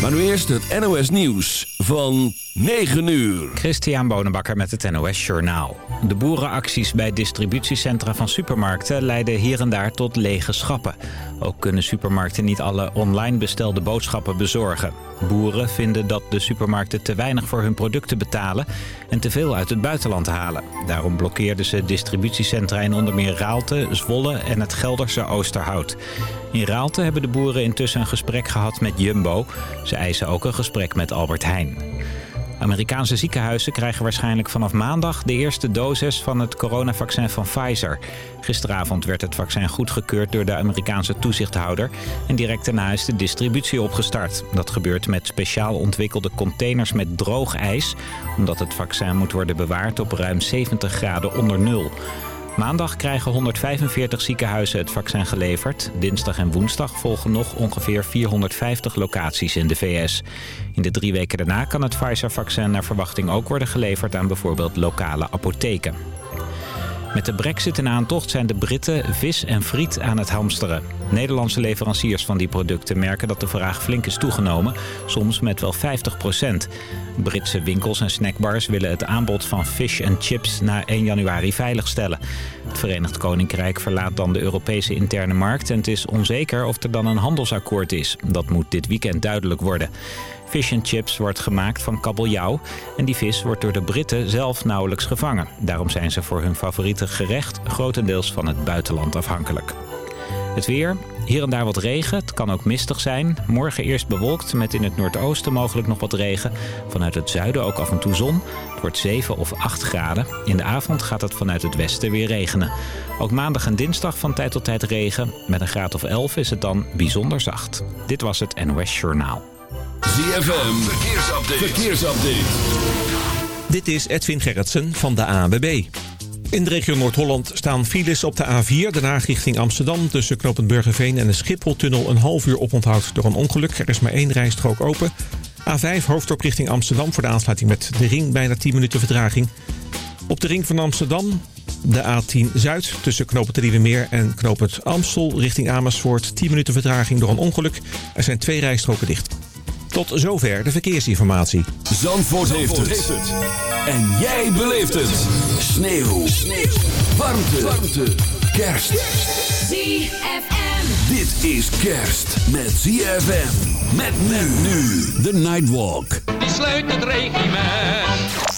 Maar nu eerst het NOS Nieuws van 9 uur. Christian Bonenbakker met het NOS Journaal. De boerenacties bij distributiecentra van supermarkten leiden hier en daar tot lege schappen. Ook kunnen supermarkten niet alle online bestelde boodschappen bezorgen. Boeren vinden dat de supermarkten te weinig voor hun producten betalen en te veel uit het buitenland halen. Daarom blokkeerden ze distributiecentra in onder meer Raalte, Zwolle en het Gelderse Oosterhout. In Raalte hebben de boeren intussen een gesprek gehad met Jumbo. Ze eisen ook een gesprek met Albert Heijn. Amerikaanse ziekenhuizen krijgen waarschijnlijk vanaf maandag de eerste dosis van het coronavaccin van Pfizer. Gisteravond werd het vaccin goedgekeurd door de Amerikaanse toezichthouder en direct daarna is de distributie opgestart. Dat gebeurt met speciaal ontwikkelde containers met droog ijs, omdat het vaccin moet worden bewaard op ruim 70 graden onder nul. Maandag krijgen 145 ziekenhuizen het vaccin geleverd. Dinsdag en woensdag volgen nog ongeveer 450 locaties in de VS. In de drie weken daarna kan het Pfizer-vaccin naar verwachting ook worden geleverd aan bijvoorbeeld lokale apotheken. Met de brexit in aantocht zijn de Britten vis en friet aan het hamsteren. Nederlandse leveranciers van die producten merken dat de vraag flink is toegenomen, soms met wel 50% Britse winkels en snackbars willen het aanbod van fish en chips na 1 januari veiligstellen. Het Verenigd Koninkrijk verlaat dan de Europese interne markt en het is onzeker of er dan een handelsakkoord is. Dat moet dit weekend duidelijk worden. Fish and chips wordt gemaakt van kabeljauw en die vis wordt door de Britten zelf nauwelijks gevangen. Daarom zijn ze voor hun favoriete gerecht grotendeels van het buitenland afhankelijk. Het weer, hier en daar wat regen. Het kan ook mistig zijn. Morgen eerst bewolkt met in het noordoosten mogelijk nog wat regen. Vanuit het zuiden ook af en toe zon. Het wordt 7 of 8 graden. In de avond gaat het vanuit het westen weer regenen. Ook maandag en dinsdag van tijd tot tijd regen. Met een graad of 11 is het dan bijzonder zacht. Dit was het NOS Journaal. ZFM, verkeersupdate. verkeersupdate. Dit is Edwin Gerritsen van de ANWB. In de regio Noord-Holland staan files op de A4, daarna richting Amsterdam... tussen knooppunt Burgerveen en de Schipholtunnel een half uur oponthoud door een ongeluk. Er is maar één rijstrook open. A5 hoofddorp richting Amsterdam voor de aansluiting met de ring, bijna 10 minuten vertraging. Op de ring van Amsterdam de A10 Zuid tussen knooppunt Riedemeer en knooppunt Amstel richting Amersfoort. 10 minuten vertraging door een ongeluk. Er zijn twee rijstroken dicht. Tot zover de verkeersinformatie. Zandvoort, heeft, het. En jij beleeft het. Sneeuw. Sneeuw. Warmte. Warmte. Kerst. ZFM. Dit is kerst met ZFM. Met men nu. The Nightwalk. Die sluit het regiment.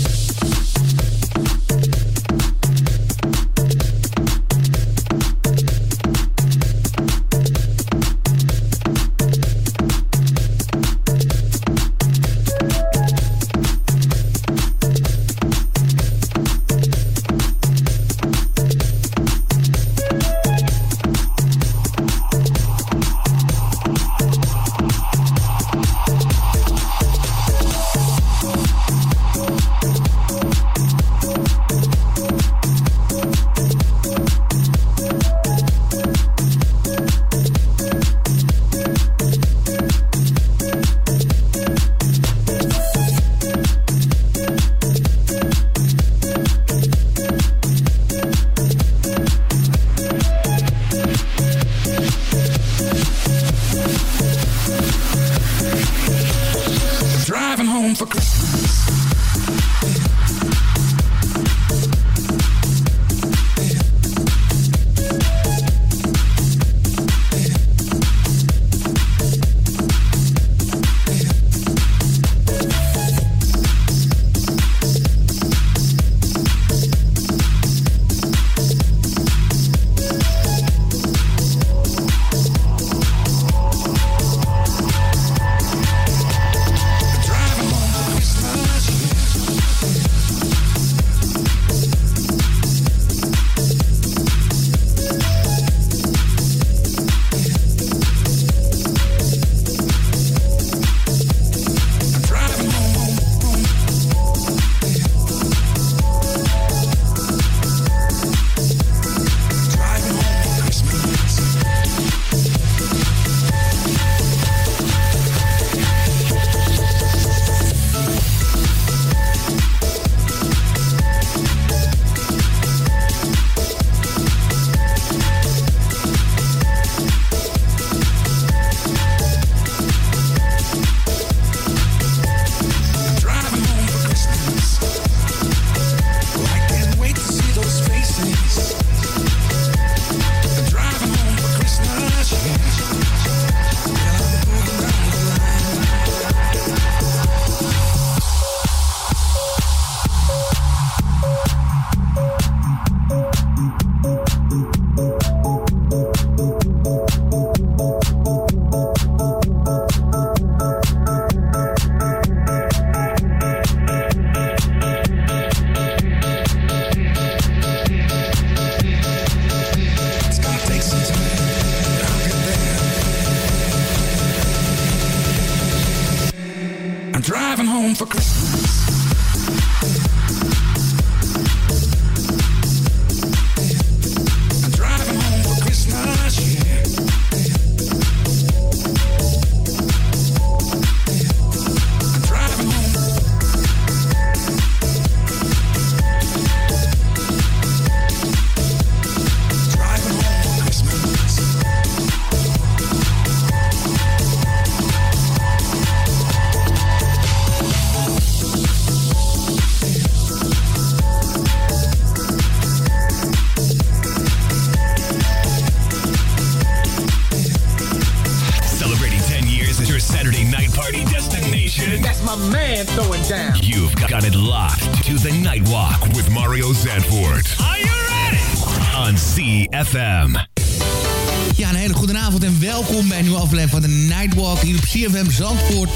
Ja, een hele goede avond en welkom bij een nieuwe aflevering van de Nightwalk hier op CFM Zandvoort.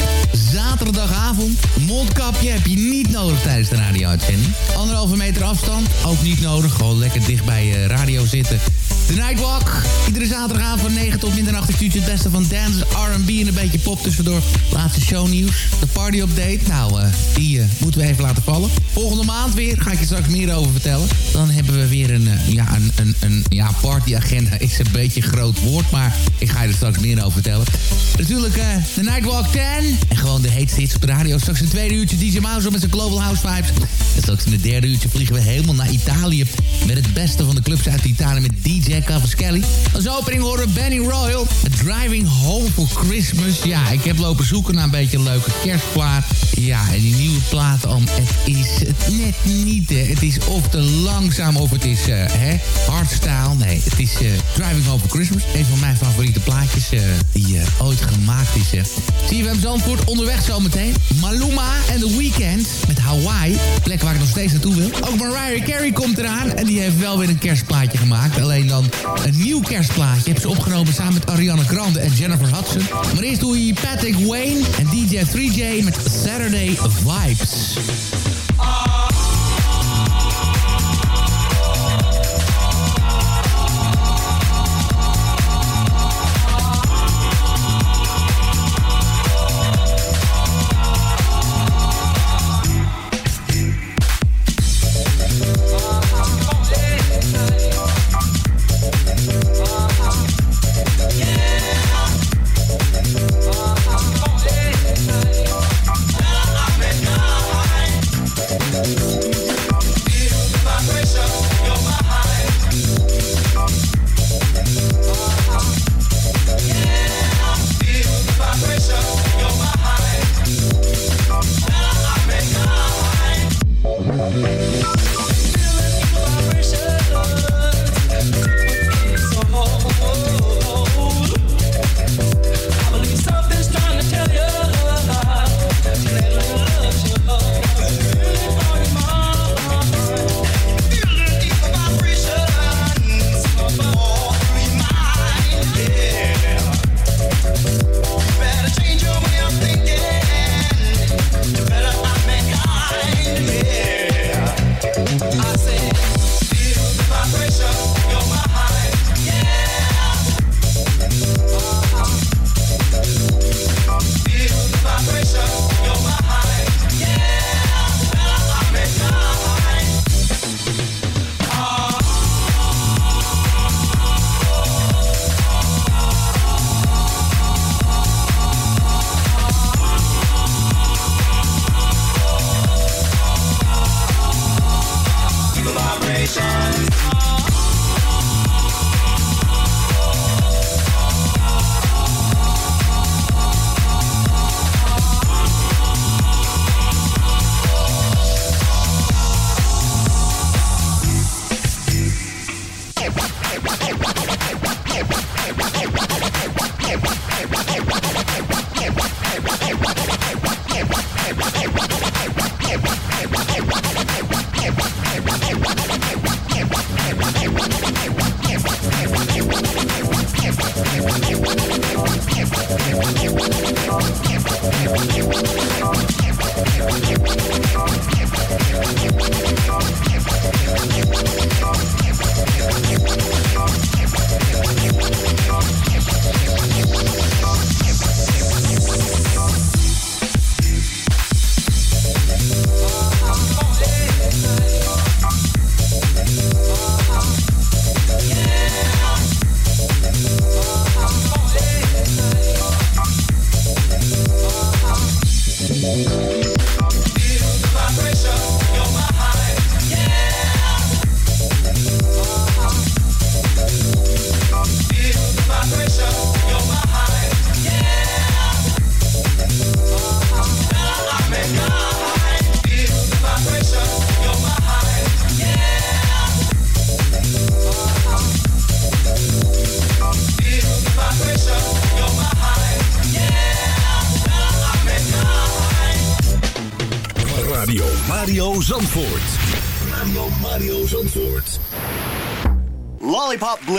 Zaterdagavond. Mondkapje heb je niet nodig tijdens de radio-uitzending. Anderhalve meter afstand, ook niet nodig. Gewoon lekker dicht bij je radio zitten. De Nightwalk. Iedere zaterdagavond van 9 tot middernacht is het beste van dance, R&B en een beetje pop tussendoor. Laatste shownieuws. De party update. Nou, eh, die eh, moeten we even laten vallen. Volgende maand weer ga ik je straks meer over vertellen. Dan hebben we weer een, eh, ja, een, een, ja, partyagenda. Is een beetje een groot woord, maar ik ga je er straks meer over vertellen. Natuurlijk de Nightwalk 10. En gewoon de heetste hits op de radio. Straks een tweede uurtje DJ Mouse met zijn Global House Vibes. En straks in het derde uurtje vliegen we helemaal naar Italië. Met het beste van de clubs uit Italië met DJ Cavaschelli. Als opening horen Benny Royal. Driving Home for Christmas. Ja, ik heb lopen zoeken naar een beetje een leuke kerstplaat. Ja, en die nieuwe plaat, om, het is het net niet, hè. Het is of te langzaam of het is, eh hè, hardstyle. Nee, het is eh, Driving Home for Christmas. Een van mijn favoriete plaatjes eh, die ooit gemaakt is. Zie je hem Zandvoort onderweg zometeen. Maluma en The Weeknd met Hawaii. Plek waar ik nog steeds naartoe wil. Ook Mariah Carey komt eraan. En die heeft wel weer een kerstplaatje gemaakt. Alleen dan een nieuw kerstplaatje. Heeft ze opgenomen samen met Ariana Grande en Jennifer Hudson. Maar eerst doe je Patrick Wayne en DJ 3J met Saturday Vibes.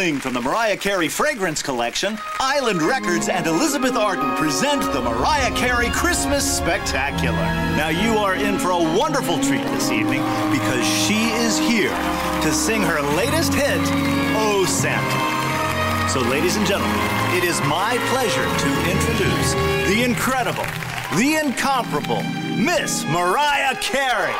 Bling from the Mariah Carey Fragrance Collection, Island Records, and Elizabeth Arden present the Mariah Carey Christmas Spectacular. Now, you are in for a wonderful treat this evening because she is here to sing her latest hit, Oh Santa. So, ladies and gentlemen, it is my pleasure to introduce the incredible, the incomparable Miss Mariah Carey.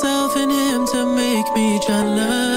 To and him to make me jealous.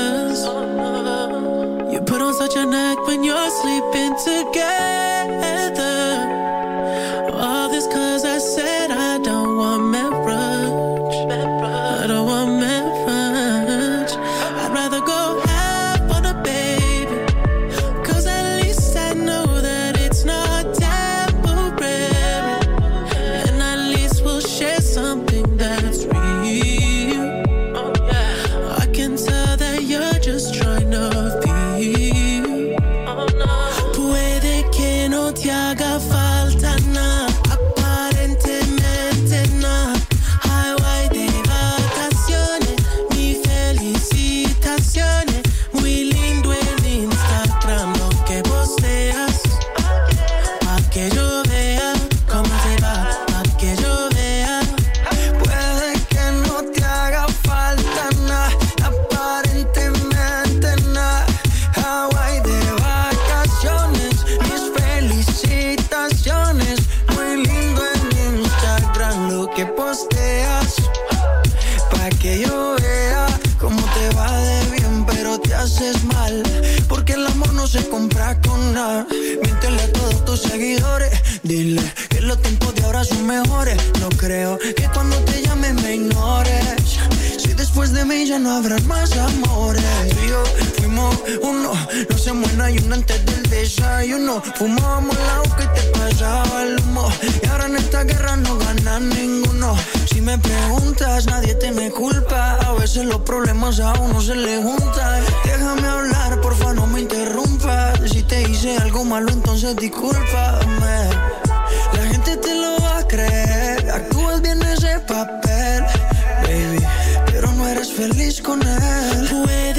Hice algo malo, entonces discúlpame. La gente te lo va a creer. Actúas bien ese papel, baby. Pero no eres feliz con él.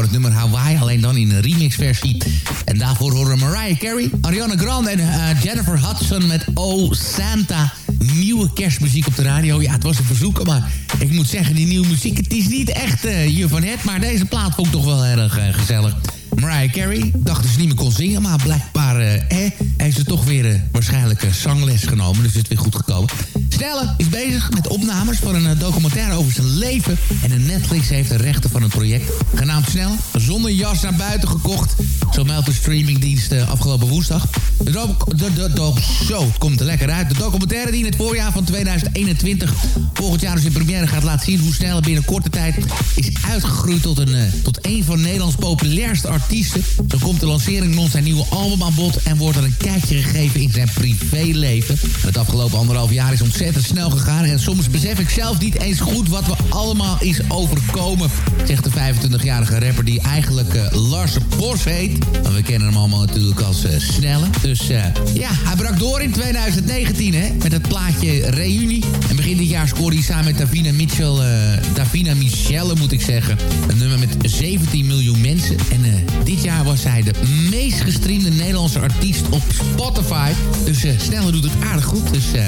Gewoon het nummer Hawaii, alleen dan in een remixversie. En daarvoor horen Mariah Carey, Ariana Grande en eh, Jennifer Hudson met Oh Santa. Nieuwe kerstmuziek op de radio. Ja, het was een verzoeken, maar ik moet zeggen, die nieuwe muziek... het is niet echt eh je van het, maar deze plaat vond ik toch wel erg eh, gezellig. Mariah Carey dacht dat ze niet meer kon zingen, maar blijkbaar eh, heeft ze toch weer waarschijnlijk zangles genomen. Dus het is weer goed gekomen. Snelle is bezig met opnames van een eh, documentaire over zijn leven. En Netflix heeft de rechten van het project, genaamd Snelle, zonder jas naar buiten gekocht. Zo meldt de streamingdienst eh, afgelopen woensdag. De, doc- de, zo, het komt er lekker uit. De documentaire die in het voorjaar van 2021 volgend jaar dus in première gaat laten zien hoe snel binnen korte tijd is uitgegroeid tot een, eh, tot een van Nederlands populairste artiesten. Dan komt de lancering van zijn nieuwe album aan bod en wordt er een kijkje gegeven in zijn privéleven. En Het afgelopen anderhalf jaar is ontzettend snel gegaan en soms besef ik zelf niet eens goed wat we allemaal is overkomen, zegt de 25-jarige rapper die eigenlijk eh, Lars Bos heet. We kennen hem allemaal natuurlijk als eh, Snelle. Dus eh, ja, hij brak door in 2019 hè, met het plaatje Reunie. En begin dit jaar scoorde hij samen met Davina Mitchell, eh, Davina Michelle moet ik zeggen, een nummer met 17 miljoen mensen. En dit jaar was hij de meest gestreamde Nederlandse artiest op Spotify. Dus Snelle doet het aardig goed. Dus eh,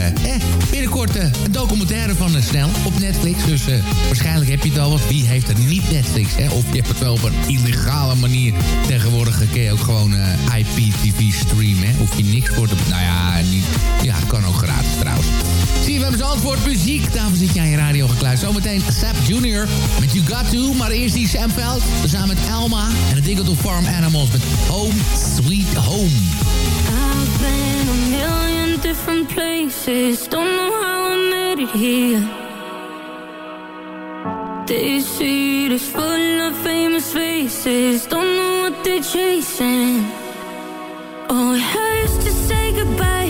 binnenkort een documentaire van Snelle op Netflix. Dus waarschijnlijk heb je het al. Want wie heeft er niet Netflix? Hè? Of je hebt het wel op een illegale manier. Tegenwoordig kun je ook gewoon eh, IPTV streamen. Hè? Hoef je niks voor te... Nou ja, niet, ja, kan ook gratis trouwens. Zie je, we hebben antwoord muziek. Daarvoor zit je aan je radio gekluisterd. Zometeen Sap Junior met You Got To. Maar eerst die Sam Veld. Samen met Elma. En het to Farm Animals met Home Sweet Home. I've been a million different places. Don't know how I made it here. This street is full of famous faces. Don't know what they're chasing. Oh, it hurts to say goodbye,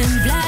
and black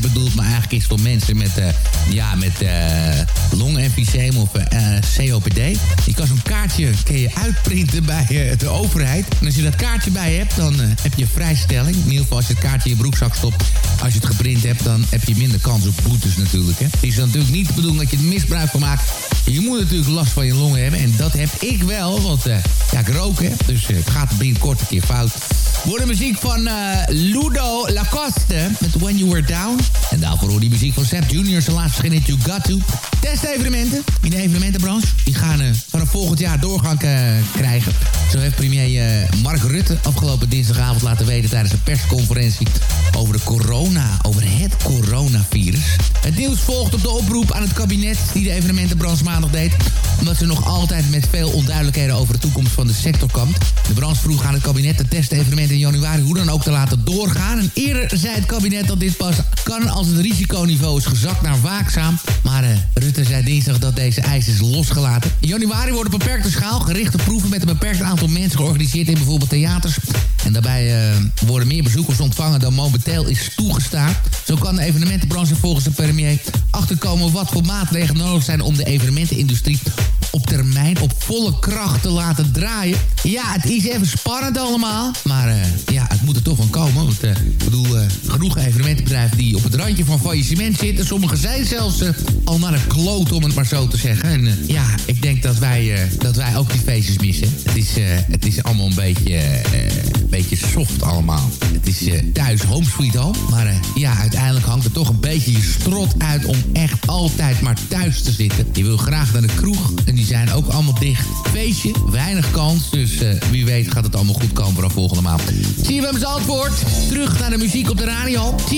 Mensen bedoeld, maar eigenlijk is het voor mensen met, eh ja, met eh of eh, COPD. Je kan zo'n kaartje kun je uitprinten bij de overheid. En als je dat kaartje bij hebt, dan heb je vrijstelling. In ieder geval als je het kaartje in je broekzak stopt. Als je het geprint hebt, dan heb je minder kans op boetes natuurlijk. Hè. Het is natuurlijk niet de bedoeling dat je er misbruik van maakt. Je moet natuurlijk last van je longen hebben. En dat heb ik wel, want ja, ik rook, hè. Dus het gaat binnenkort een keer fout. Voor muziek van Ludo Lacoste met When You Were Down. En daarvoor hoor die muziek van Seth Junior, zijn laatste in You Got To. Testevenementen in de evenementenbranche. Die gaan vanaf volgend jaar doorgang eh, krijgen. Zo heeft premier eh, Mark Rutte afgelopen dinsdagavond laten weten... tijdens een persconferentie over de corona, over het coronavirus. Het nieuws volgt op de oproep aan het kabinet... die de evenementenbranche maandag deed... omdat ze nog altijd met veel onduidelijkheden over de toekomst van de sector kampt. De branche vroeg aan het kabinet de testevenementen in januari... hoe dan ook te laten doorgaan. En eerder zei het kabinet dat dit pas kan als het risiconiveau is gezakt naar waakzaam. Maar eh, Rutte zei dinsdag dat deze eis is losgelaten. In januari worden beperkte schaal gerichte proeven met een beperkt aantal mensen georganiseerd in bijvoorbeeld theaters. En daarbij eh, worden meer bezoekers ontvangen dan momenteel is toegestaan. Zo kan de evenementenbranche volgens de premier achterkomen wat voor maatregelen nodig zijn om de evenementenindustrie op termijn op volle kracht te laten draaien. Ja, het is even spannend allemaal. Maar eh, ja, het moet er toch van komen. Want ik bedoel, genoeg evenementenbedrijven die op het randje van faillissement zitten. Sommigen zijn zelfs eh, al naar een kloot, om het maar zo te zeggen. En eh, ja, ik denk dat wij, eh, dat wij ook die feestjes missen. Het is, het is allemaal een beetje, een beetje soft allemaal. Het is thuis home sweet home. Maar ja, uiteindelijk hangt er toch een beetje je strot uit om echt altijd maar thuis te zitten. Je wil graag naar de kroeg en die zijn ook allemaal dicht. Feestje, weinig kans. Dus wie weet gaat het allemaal goed komen volgende maand. Zie je hem antwoord? Terug naar de muziek op de radio. T.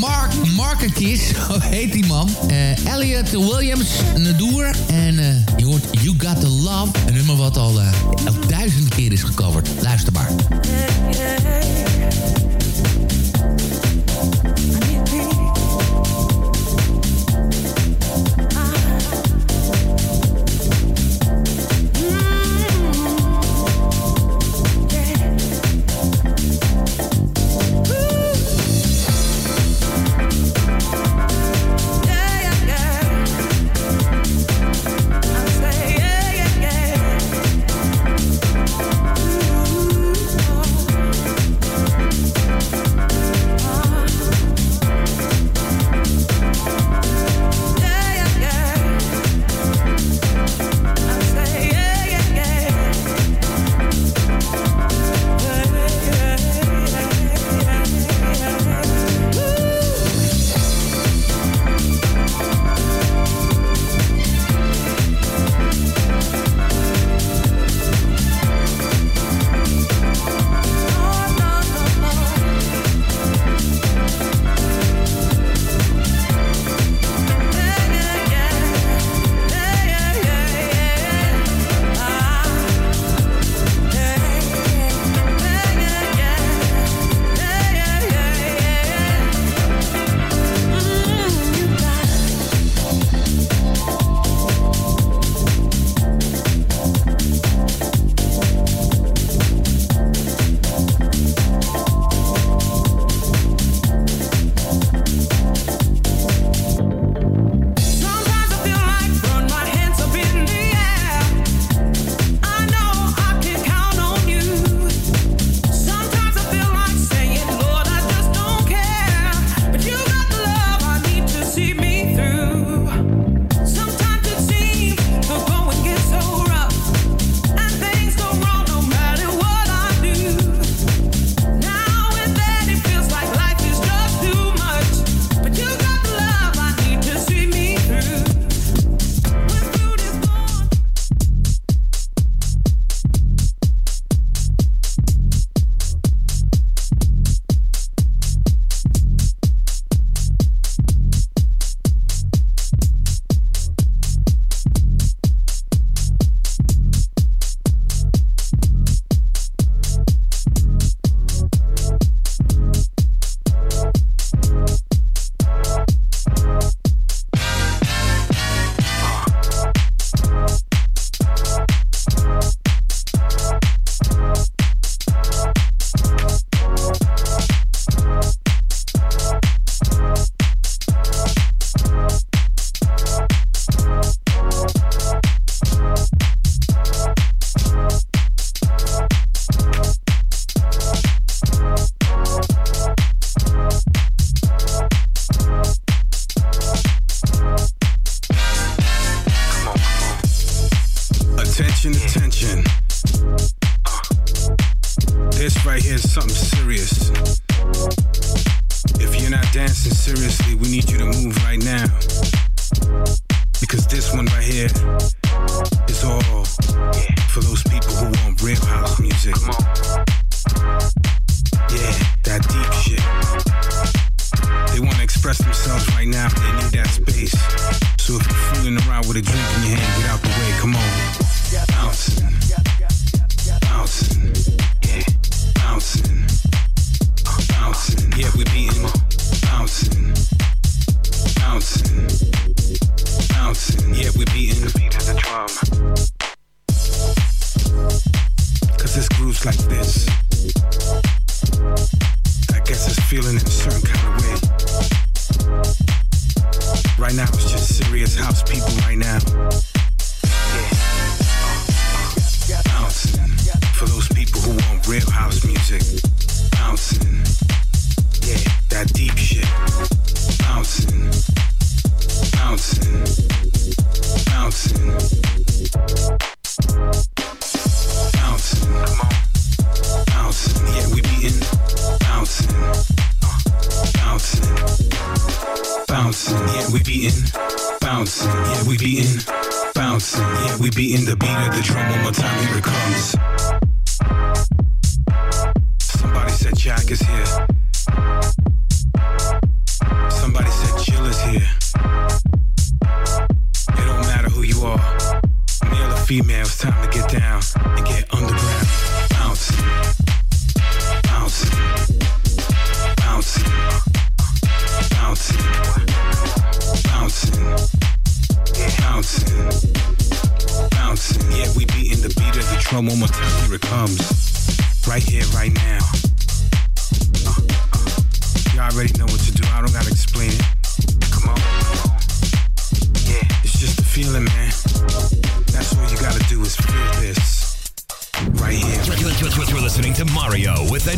Mark Markakis, zo heet die man. Eh, Elliot Williams, Nadoer. En eh, je hoort You Got The Love. Een nummer wat al, eh, duizend keer is gecoverd. Luister maar. house music. Yeah, that deep shit. They wanna express themselves right now, they need that space. So if you're fooling around with a drink,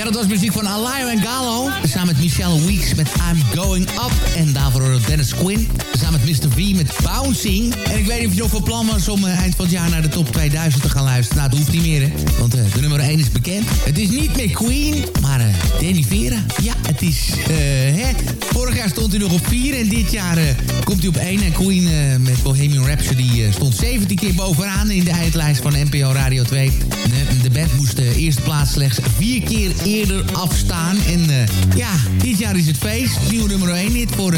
Was muziek van Alayo en Gallo. Samen met Michelle Weeks met I'm Going Up. En daarvoor Dennis Quinn. Samen met Mr. V met Bouncing. En ik weet niet of je nog van plan was om uh, eind van het jaar naar de top 2000 te gaan luisteren. Nou, dat hoeft niet meer, hè. Want uh, de nummer 1 is bekend. Het is niet meer Queen, maar uh, Danny Vera. Ja, het is... hè. Vorig jaar stond hij nog op 4 en dit jaar komt hij op 1. En Queen met Bohemian Rhapsody stond 17 keer bovenaan in de eindlijst van NPO Radio 2. De, de band moest de eerste plaats slechts vier keer eerder afstaan. En ja, dit jaar is het feest. Nieuw nummer 1 hit voor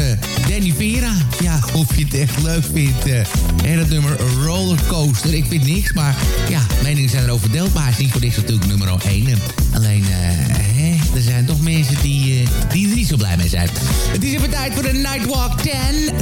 Danny Vera. Ja, of je het echt leuk vindt. Uh, en het nummer Rollercoaster. Ik vind niks, maar ja, meningen zijn erover verdeeld. Maar hij is niet voor niks natuurlijk nummer 1. alleen, hè, er zijn toch mensen die, uh, die er niet zo blij mee zijn. Het is even tijd voor de Nightwalk 10.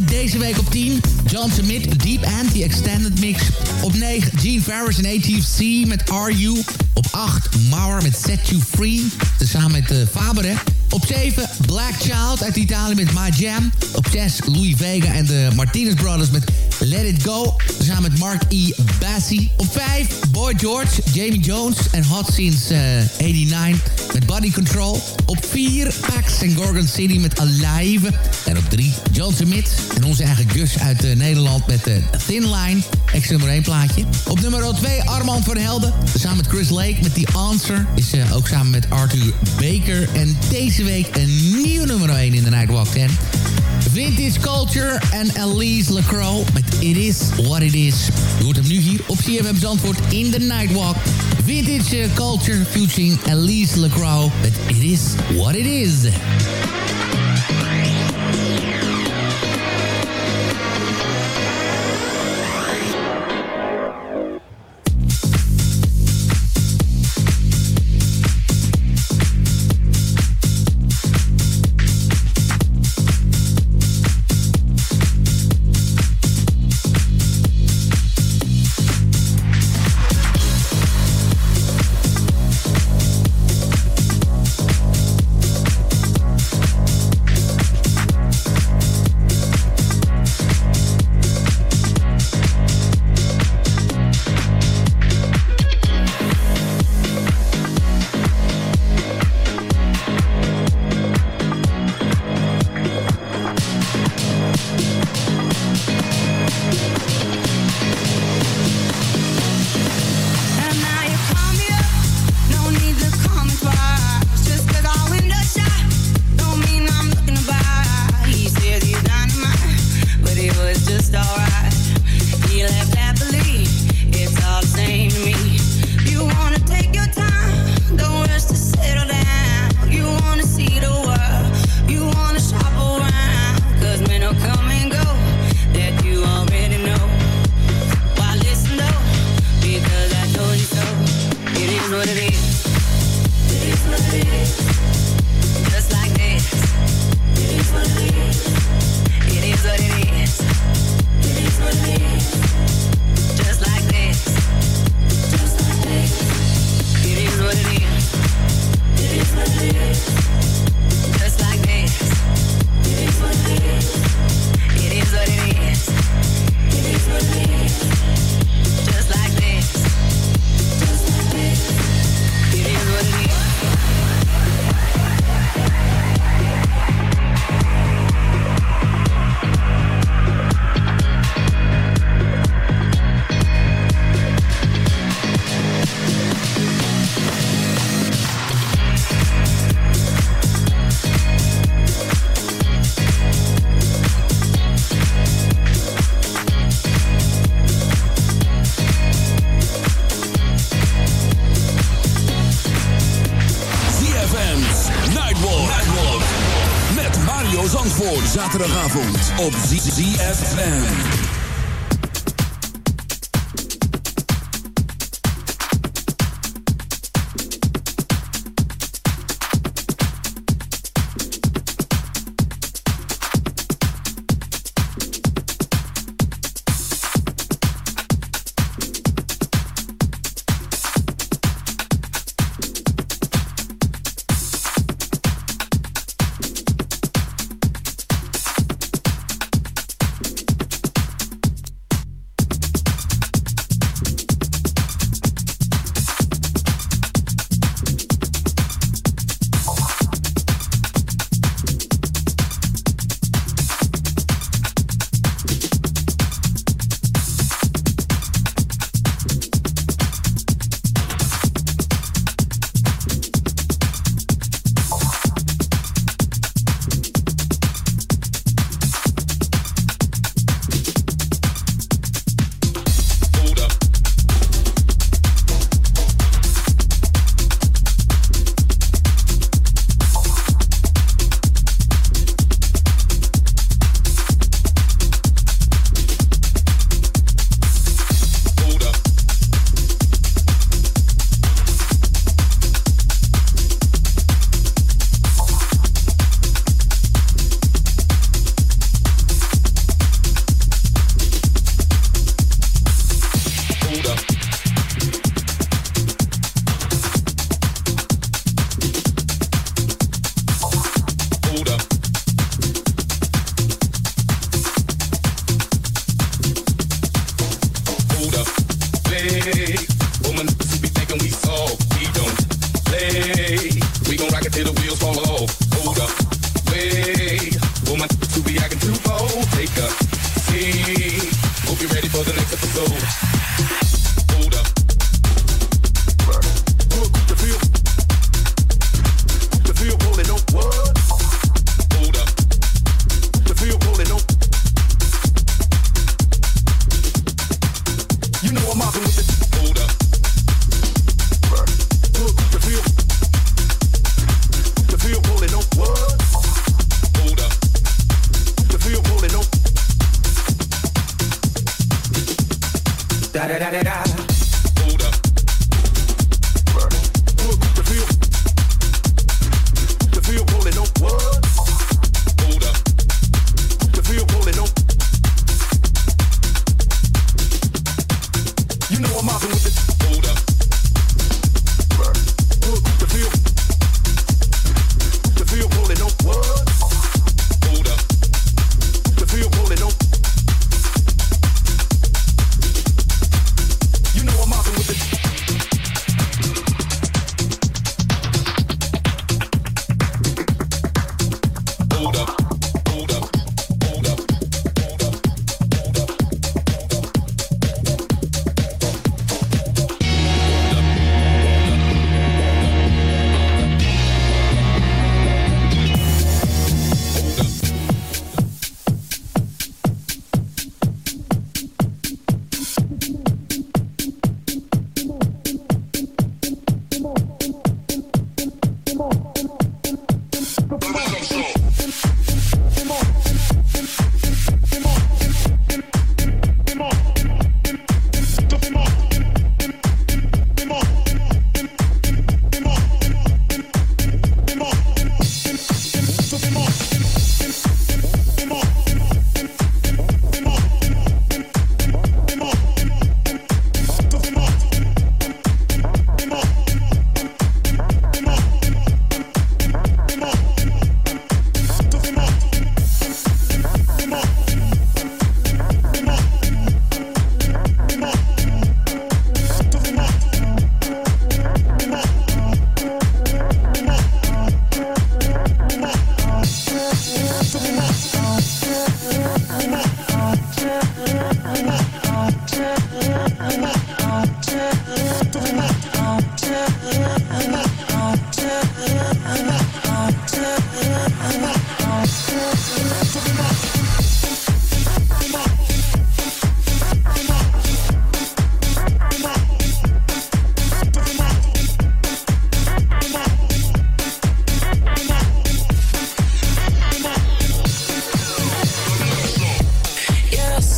Deze week op 10. John Smith, Deep die Extended Mix. Op 9, Gene Ferris en ATFC met Are You. Op 8, Mauer met Set You Free. Tezamen met uh, Faber. Op 7, Black Child uit Italië met My Jam. Op 6, Louis Vega en de Martinez Brothers met Let It Go. Samen met Mark E. Bassi. Op 5, Boy George, Jamie Jones en Hot Since uh, 89 met Body Control. Op 4, Pax en Gorgon City met Alive. En op 3, John Smith en onze eigen Gus uit uh, Nederland met de Thin Line. Ex nummer 1 plaatje. Op nummer 2, Armand van Helden. Samen met Chris Lake met The Answer. Is uh, ook samen met Arthur Baker. En deze week een nieuw nummer 1 in de Nightwalk 10. Vintage Culture en Elise LaCroix met It Is What It Is. Je hoort hem nu hier op CFM Zandvoort in de Nightwalk. Vintage Culture featuring Elise LaCroix met It Is What It Is. ZFM.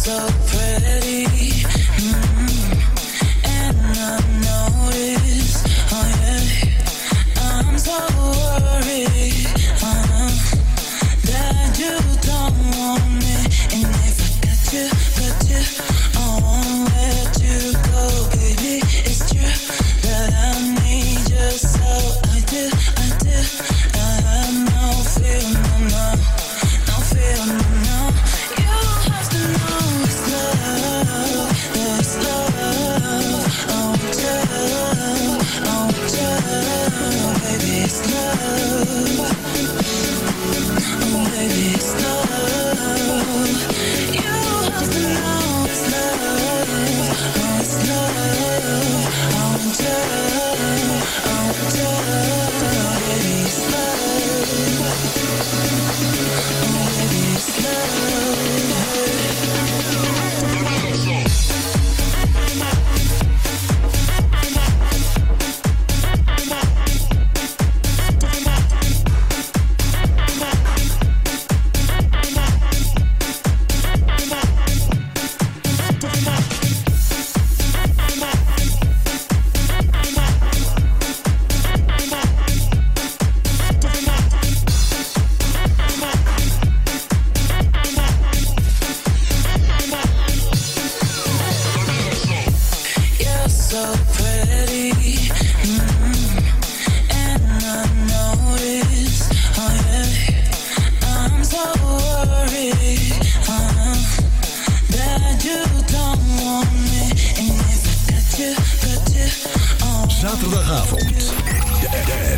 So pretty,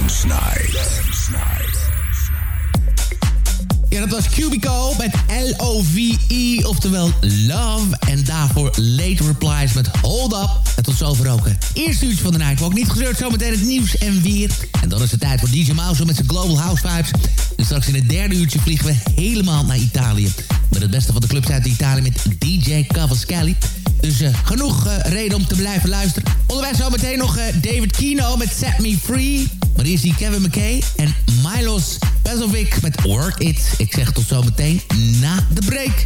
Dance Night. Dance. Ja, dat was Cubico met L-O-V-E, oftewel Love. En daarvoor Late Replies met Hold Up. En tot zover ook het eerste uurtje van de Nightwalk. Niet gezeurd, zometeen het nieuws en weer. En dan is het tijd voor DJ Mouse met zijn Global House Vibes. En straks in het derde uurtje vliegen we helemaal naar Italië. Met het beste van de clubs uit Italië met DJ Cavaschelli. Dus uh, genoeg uh, reden om te blijven luisteren. Onderwijs zometeen nog uh, David Kino met Set Me Free. Maar hier die Kevin McKay en Milos Pezovic met Work It. Ik zeg tot zometeen na de break.